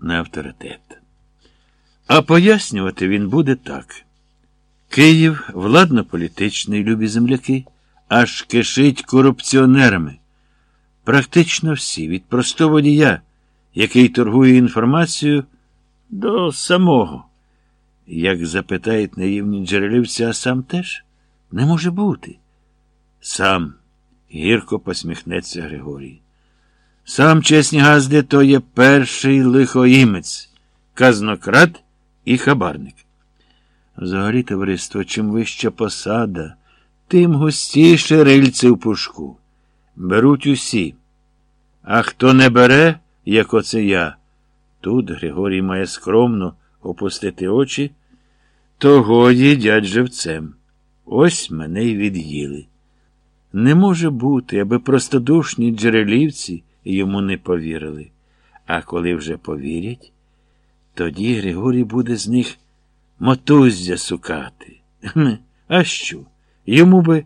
на авторитет. А пояснювати він буде так. Київ владно-політичний, любі земляки, аж кишить корупціонерами. Практично всі, від простого водія, який торгує інформацією, до самого. Як запитають наївні джерелівці, а сам теж не може бути. Сам, гірко посміхнеться Григорій. Сам чесні газди то є перший лихоїмець, казнократ і хабарник. Взагалі, товариство, чим вища посада, тим густіше рильце в пушку. Беруть усі. А хто не бере, як оце я, тут Григорій має скромно опустити очі, того їдять живцем. Ось мене й від'їли. Не може бути, аби простодушні джерелівці йому не повірили. А коли вже повірять, тоді Григорій буде з них мотуздя сукати. А що? Йому би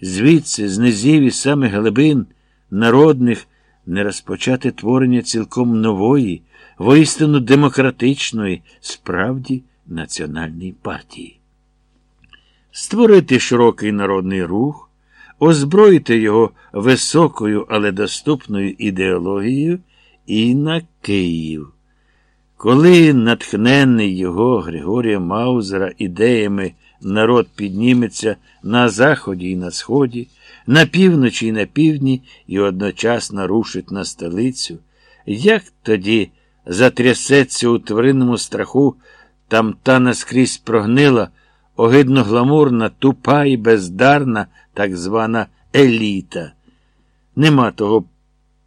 звідси, з низів і саме глибин народних, не розпочати творення цілком нової, воістину демократичної, справді національної партії. Створити широкий народний рух, озброїти його високою, але доступною ідеологією і на Київ. Коли натхненний його Григорія Маузера ідеями народ підніметься на заході і на сході, на півночі і на півдні і одночасно рушить на столицю, як тоді затрясеться у тваринному страху там та наскрізь прогнила, огидно гламурна, тупа і бездарна так звана еліта. Нема того,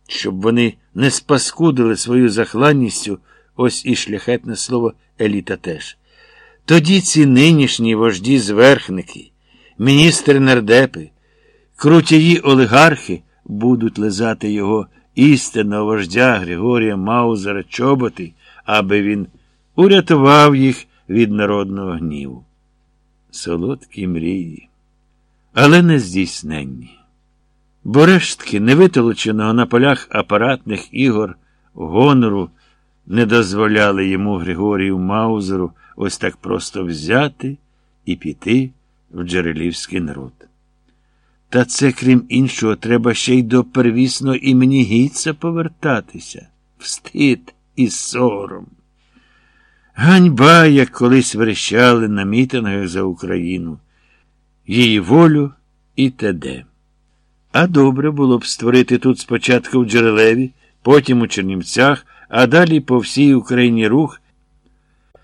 щоб вони не спаскудили свою захланністю, ось і шляхетне слово еліта теж. Тоді ці нинішні вожді зверхники, міністри нардепи, крутії олігархи будуть лизати його істинного вождя Григорія Маузера чоботи, аби він урятував їх від народного гніву. Солодкі мрії, але не здійсненні. Бо рештки невитолоченого на полях апаратних ігор гонору не дозволяли йому Григорію Маузеру ось так просто взяти і піти в джерелівський народ. Та це, крім іншого, треба ще й до первісного імені Гіца повертатися, встид і сором. Ганьба, як колись верещали на мітингах за Україну, її волю і т.д. А добре було б створити тут спочатку в Джерелеві, потім у Чернівцях, а далі по всій Україні рух,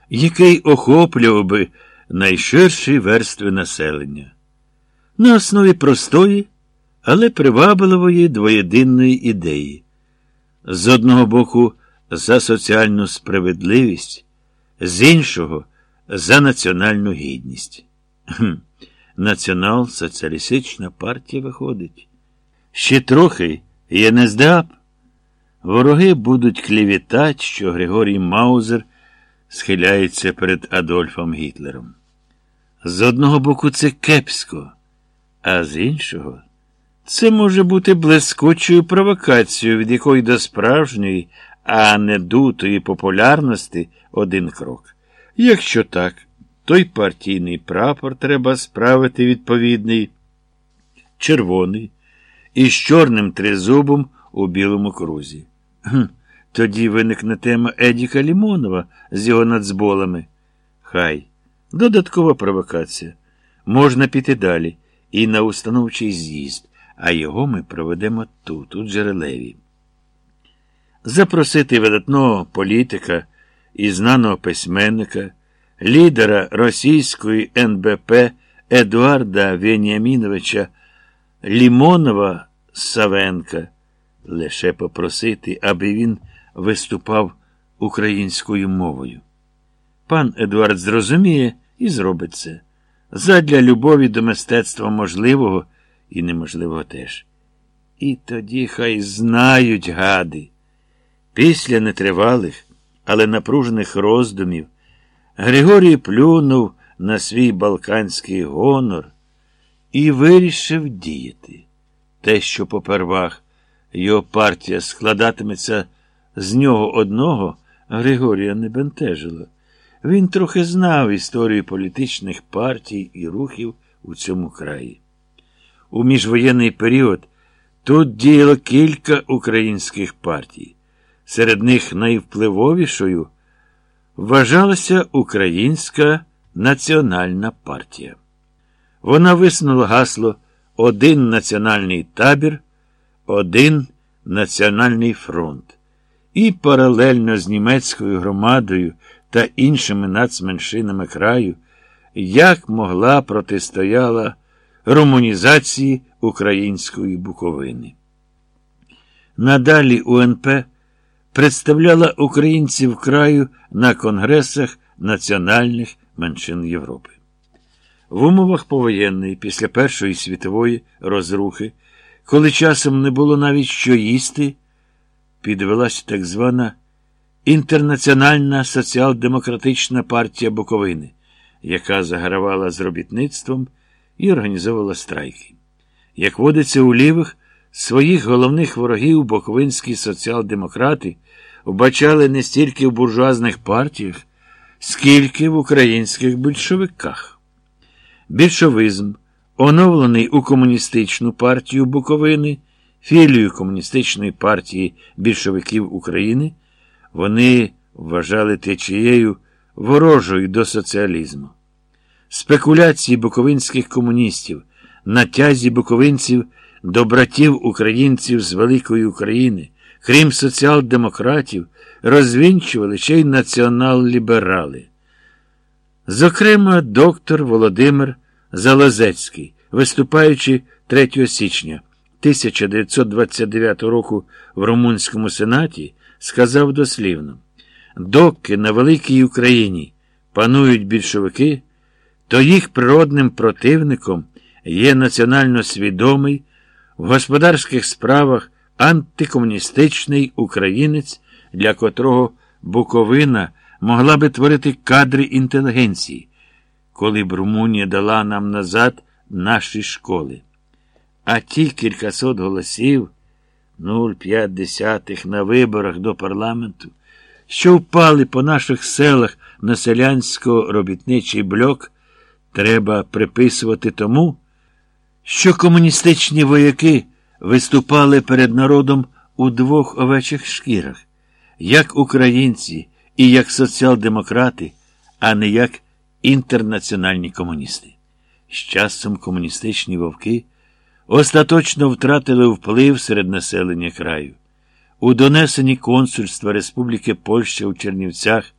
який охоплював би найширші верстви населення. На основі простої, але привабливої двоєдинної ідеї. З одного боку, за соціальну справедливість, з іншого за національну гідність. Хм. Націонал-соціалістична партія виходить. Ще трохи є НСДАП. Вороги будуть клівітати, що Григорій Маузер схиляється перед Адольфом Гітлером. З одного боку, це кепсько, а з іншого, це може бути блискучою провокацією, від якої до справжньої, а не дутої популярності один крок. Якщо так, той партійний прапор треба справити відповідний, червоний, із чорним тризубом у білому крузі. Хм, Тоді виникне тема Едіка Лімонова з його нацболами. Хай, додаткова провокація. Можна піти далі і на установчий з'їзд, а його ми проведемо тут, у Джерелеві. Запросити видатного політика і знаного письменника, лідера російської НБП Едуарда Веніаміновича Лімонова Савенка, лише попросити, аби він виступав українською мовою. Пан Едуард зрозуміє і зробить це. Задля любові до мистецтва можливого і неможливого теж. І тоді хай знають гади. Після нетривалих, але напружених роздумів Григорій плюнув на свій балканський гонор і вирішив діяти. Те, що попервах його партія складатиметься з нього одного, Григорія не бентежило. Він трохи знав історію політичних партій і рухів у цьому краї. У міжвоєнний період тут діяло кілька українських партій. Серед них найвпливовішою вважалася Українська національна партія. Вона висунула гасло Один національний табір, один національний фронт. І паралельно з німецькою громадою та іншими нацменшинами краю, як могла протистояла румунізації української Буковини. Надалі УНП представляла українців краю на конгресах національних меншин Європи. В умовах повоєнної, після Першої світової розрухи, коли часом не було навіть що їсти, підвелася так звана Інтернаціональна соціал-демократична партія Буковини, яка загравала з робітництвом і організовувала страйки. Як водиться у лівих, своїх головних ворогів боковинські соціал-демократи вбачали не стільки в буржуазних партіях, скільки в українських більшовиках. Більшовизм, оновлений у комуністичну партію Буковини, філію Комуністичної партії більшовиків України, вони вважали течією ворожою до соціалізму. Спекуляції буковинських комуністів, натязі буковинців до братів українців з Великої України, крім соціал-демократів, розвінчували ще й націонал-ліберали. Зокрема, доктор Володимир Залозецький, виступаючи 3 січня 1929 року в Румунському сенаті, сказав дослівно: доки на великій Україні панують більшовики, то їх природним противником є національно свідомий в господарських справах антикомуністичний українець, для котрого Буковина могла би творити кадри інтелігенції, коли б Румунія дала нам назад наші школи. А ті кількасот голосів, 0,5 на виборах до парламенту, що впали по наших селах на селянсько-робітничий блок, треба приписувати тому, що комуністичні вояки виступали перед народом у двох овечих шкірах, як українці і як соціал-демократи, а не як інтернаціональні комуністи. З часом комуністичні вовки остаточно втратили вплив серед населення краю. У донесенні консульства Республіки Польща у Чернівцях